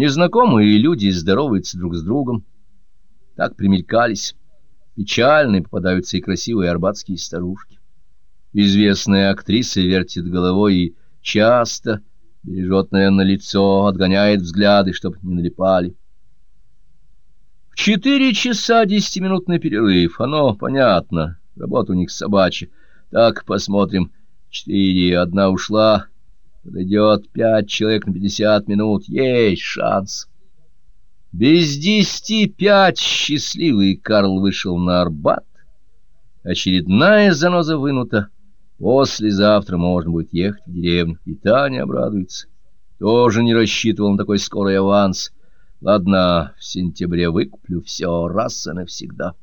Незнакомые люди здороваются друг с другом. Так примелькались. Печальные попадаются и красивые арбатские старушки. Известная актриса вертит головой и часто бережет, наверное, лицо, отгоняет взгляды, чтоб не налипали. В четыре часа десятиминутный перерыв. Оно понятно. Работа у них собачья. Так, посмотрим. Четыре, одна ушла. Подойдет пять человек на пятьдесят минут. Есть шанс. Без десяти пять счастливый Карл вышел на Арбат. Очередная заноза вынута. Послезавтра можно будет ехать в деревню. И Таня обрадуется. Тоже не рассчитывал на такой скорый аванс. Ладно, в сентябре выкуплю все раз и навсегда.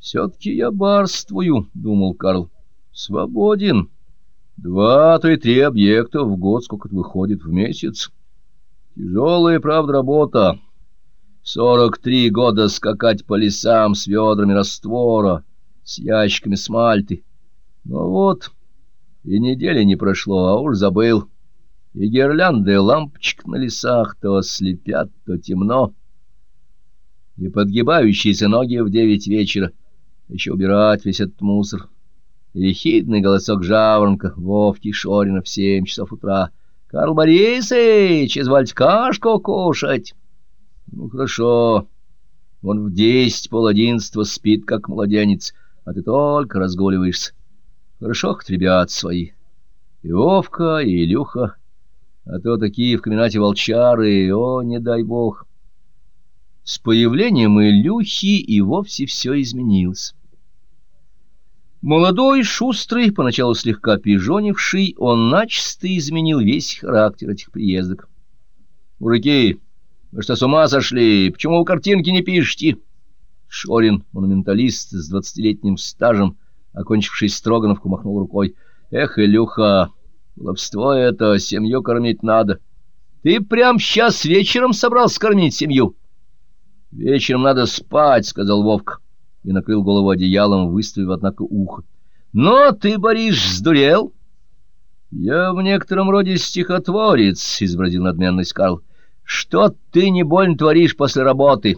«Все-таки я барствую», — думал Карл. «Свободен. Два, то и три объекта в год, сколько выходит в месяц. Тяжелая, правда, работа. Сорок три года скакать по лесам с ведрами раствора, с ящиками смальты. Ну вот, и недели не прошло, а уж забыл» и гирлянды лампочек на лесах то слепят, то темно, и подгибающиеся ноги в девять вечера, еще убирать весь этот мусор, и хидный голосок жаворонка Вовки Шорина в семь часов утра. «Карл Борисович, извольте кашку кушать!» «Ну, хорошо, он в десять, пол спит, как младенец, а ты только разгуливаешься. Хорошо хоть ребят свои, и Вовка, и Илюха» а то такие в комбинате волчары, о, не дай бог. С появлением Илюхи и вовсе все изменилось. Молодой, шустрый, поначалу слегка пижонивший, он начисто изменил весь характер этих приездок. «Мужики, вы что, с ума сошли? Почему вы картинки не пишете?» Шорин, монументалист с двадцатилетним стажем, окончивший Строгановку, махнул рукой. «Эх, Илюха!» Лобство это, семью кормить надо. Ты прям сейчас вечером собрался кормить семью? Вечером надо спать, — сказал Вовка и накрыл голову одеялом, выставив, однако, ухо. Но ты, Борис, сдурел? Я в некотором роде стихотворец, — изобразил надменность Карл. Что ты не больно творишь после работы?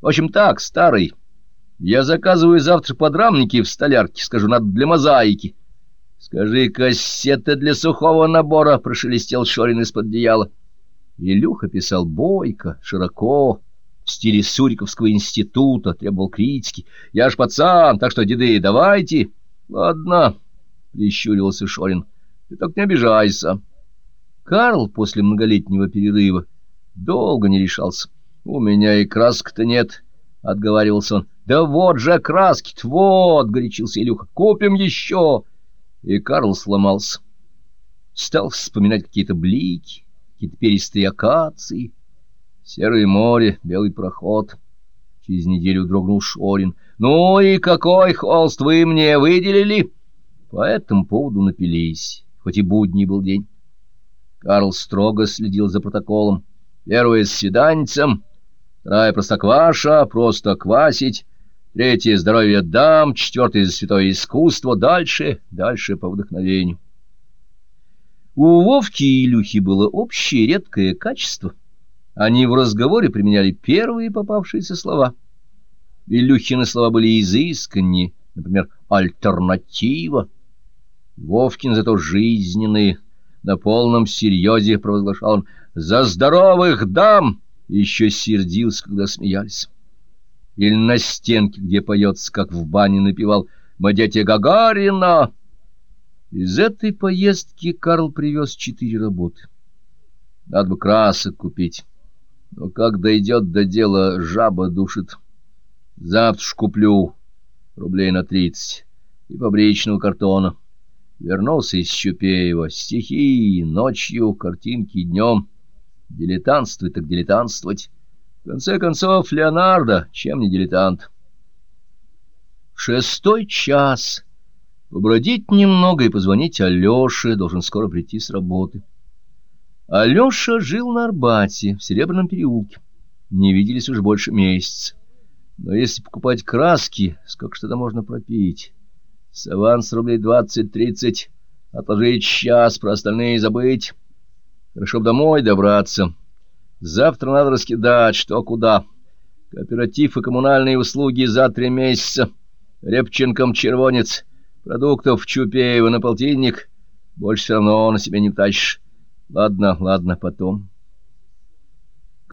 В общем, так, старый. Я заказываю завтра подрамники в столярке, скажу, надо для мозаики. Скажи, кассета для сухого набора, — прошелестел Шорин из-под одеяла. Илюха писал бойко, широко, в стиле Суриковского института, требовал критики. Я ж пацан, так что, деды, давайте. Ладно, — прищурился Шорин, — ты так не обижайся. Карл после многолетнего перерыва долго не решался. У меня и красок-то нет, — отговаривался он. Да вот же краски-то, вот, — горячился Илюха, — купим еще. — и Карл сломался. Стал вспоминать какие-то блики, какие-то перистые акации, серое море, белый проход. Через неделю дрогнул Шорин. «Ну и какой холст вы мне выделили?» По этому поводу напились, хоть и будний был день. Карл строго следил за протоколом. Первое с седанцем, вторая простокваша, просто квасить, третье — здоровье дам, четвертое — за святое искусство, дальше, дальше по вдохновению. У Вовки и Илюхи было общее редкое качество. Они в разговоре применяли первые попавшиеся слова. Илюхины слова были изысканнее, например, «альтернатива». Вовкин зато жизненные, на полном серьезе провозглашал он «За здоровых дам!» еще сердился, когда смеялись или на стенке, где поется, как в бане напевал «Мадете Гагарина». Из этой поездки Карл привез четыре работы. Надо бы красок купить. Но как дойдет до дела, жаба душит. Завтра ж куплю рублей на тридцать и фабричного картона. Вернулся из Щупеева. Стихи ночью, картинки днем. Дилетантствовать так дилетантствовать. В конце концов, Леонардо, чем не дилетант? Шестой час. Побродить немного и позвонить Алёше, должен скоро прийти с работы. Алёша жил на Арбате, в Серебряном переулке. Не виделись уже больше месяца. Но если покупать краски, сколько что-то можно пропить? С аванс рублей двадцать-тридцать, отложить час, про остальные забыть. Хорошо домой добраться. Завтра надо раскидать, что куда. Кооператив и коммунальные услуги за три месяца. Репченком червонец. Продуктов Чупеева на полтинник. Больше все равно на себе не тащишь. Ладно, ладно, потом.